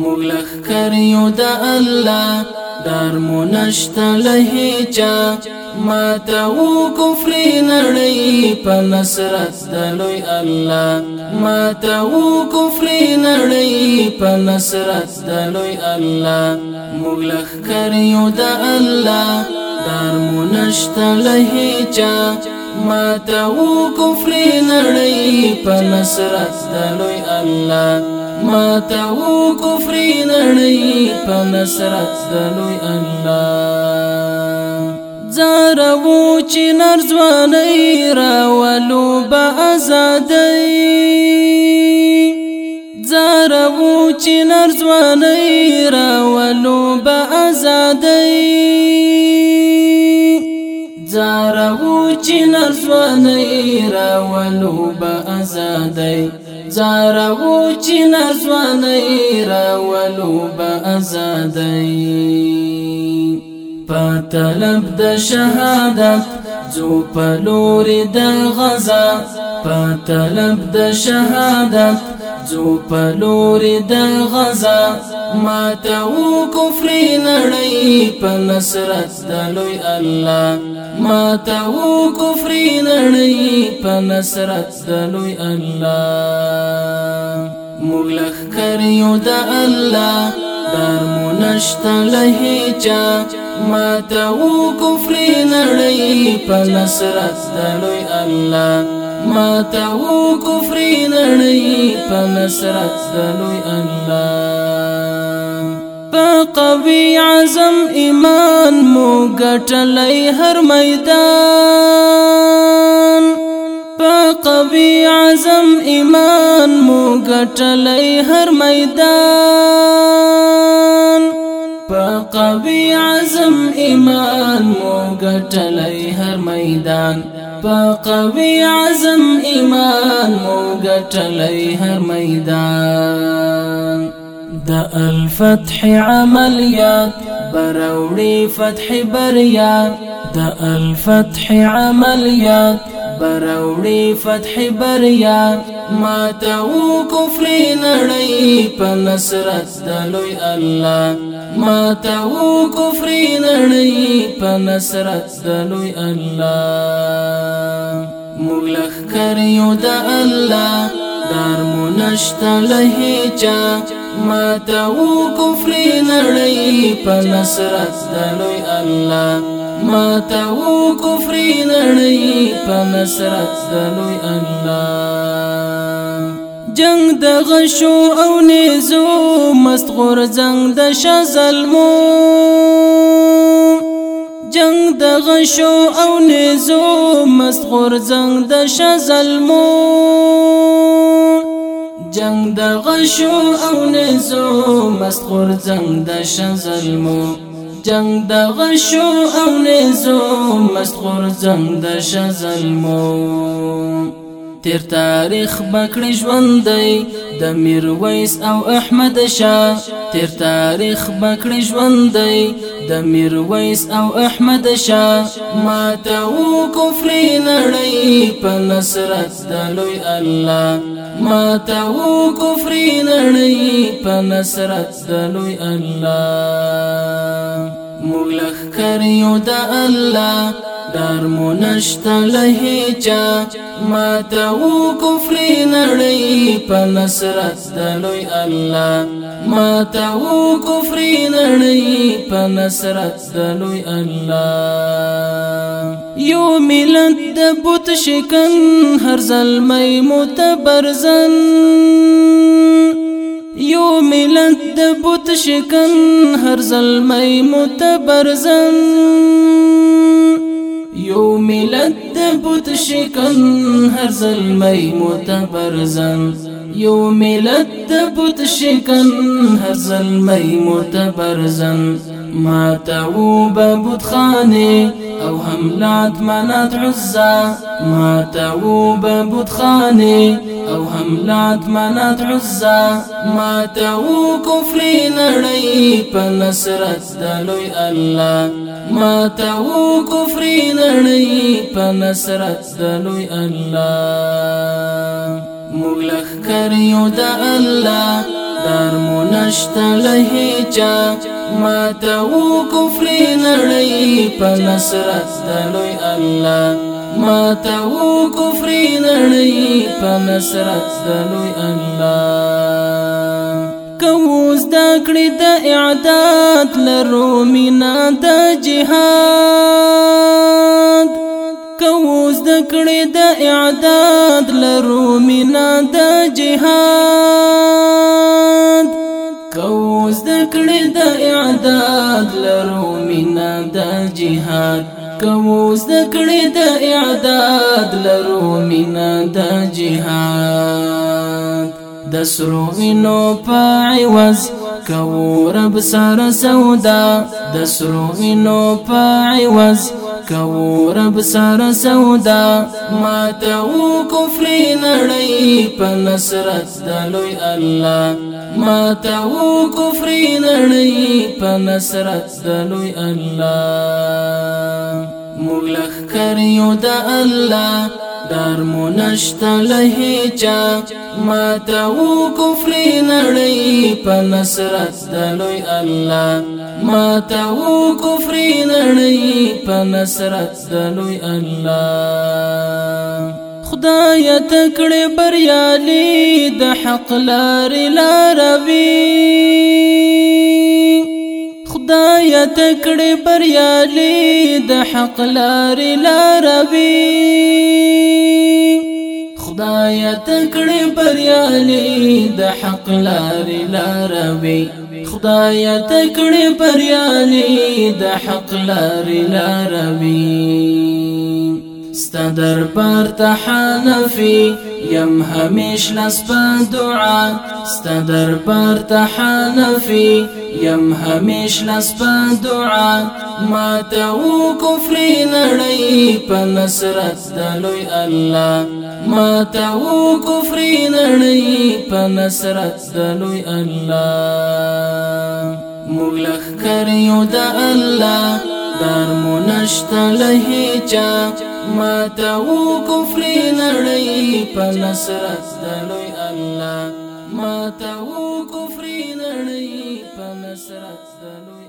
موږ لخر یو د الله دار مو نشته له چا ما ته و کفر نړۍ په نصرت د لوی الله ما ته و کفر نړۍ په نصرت د لوی الله موږ لخر یو د الله دار مو نشته له چا ما ته و کفر نړۍ په نصرت د لوی الله ما تاو کفر نړۍ په نصرت د لوی الله زارو چې نر ځواني راولو به ازادۍ زارو چې نر ځواني راولو به ازادۍ زارو چې نر ځواني راولو به ازادۍ زارو چې نزوانې راولو به آزادۍ په د شهادت ځو په لور د غزا په طلب د شهادت ځو په لور د غزا ما تو کفر نړۍ په نصرت د لوی الله ما تو کفر نړۍ په نصرت د لوی الله مغلق کریو د الله دار مونشت لهیچا ماتو کفر نړۍ په نصرت الله ماتو کفر نړۍ په نصرت الله قوي عزم ایمان مو ګټلې هر میدان په قوي عزم ایمان مو ګټلې هر میدان په قوي عزم ايمان مو ګټلې هر میدان په قوي عزم ایمان مو ګټلې هر میدان د الفتح عملیات براوړي فتح بریا د الفتح عملیات براوړي فتح بریا ما تو کفر نړۍ په نصرت د لوی الله ما تاو کفری نړۍ په نصرت دلوي الله مغلخ کریو د الله دار مونشت له چا ما تاو کفری نړۍ په نصرت دلوي الله ما تاو کفری نړۍ په نصرت دلوي الله جنگ د غشو او نيزو مست غور زنګ د شزلمو جنگ د غشو او نيزو مست غور زنګ د شزلمو جنگ د غشو او نيزو مست غور زنګ د شزلمو جنگ د غشو او نيزو مست غور زنګ د شزلمو تیر تاریخ بکړی ژوند دی د میرویس او احمد شاه تیر تاریخ بکړی ژوند دی د میرویس او احمد شاه ما ته و کفر نړۍ په نصرت د لوی الله ما ته و کفر نړۍ په نصرت د لوی الله موږ لخر یو د الله دار مو نشته له چا ما ته کفر نړۍ په نصرت د لوی الله ما ته کفر نړۍ په نصرت د لوی الله یو ملت د بت شکن هر ظلمي متبرزن یو ملت د بوت شکن هر زلمی متبرزن یو ملت د بوت شکن هر زلمی متبرزن یو ملت د بوت شکن هر زلمی متبرزن ما تعوب بوت خانه او لات منات عزا ما تعوب بوت خانه او هم لات منات عزا ما تو کفری نړۍ په نصرت الله ما تو کفری نړۍ په نصرت الله مغلخ كريو د الله دار مونشت لهی ما تو کفری نړۍ په نصرت الله ما تاو کفری نړۍ په نصرت دلوي الله کوز دا کړی د اعداد لرو مینا د جهاد کوز دا کړی د اعداد لرو مینا د جهاد کوز دا کړی د اعداد لرو مینا د جهاد کوو زکړې د اعداد لرو مینا د جهاد د سرو وینو پای وز کوو رب سره سودا د سرو وینو پای وز کوو رب سره سودا ما ته کفر نړۍ په نصرت د لوی الله ما ته کفر نړۍ په نصرت د لوی الله موږ لخر یو د الله دار مو نشته له چا ما ته و کفر نړۍ په نصرت د لوی الله ما ته و کفر نړۍ په نصرت د لوی الله خدای تکړه بریالي د حق لار لاروي هدایت کړې بریالي د حق لارې لاروي خدایت کړې بریالي د حق لارې لاروي خدایت کړې بریالي د حق لارې لاروي ستدر دربار حنفي يم هميش لس بدعاء ستدر دربار حنفي يم هميش لس بدعاء ما تو كفري نري په دلوي الله ما تو كفري نري په دلوي الله مغلق كريو دا الله دار لهي جا ما ته وو کفر نړۍ په نصرت د لوی الله ما ته وو کفر نړۍ په نصرت د لوی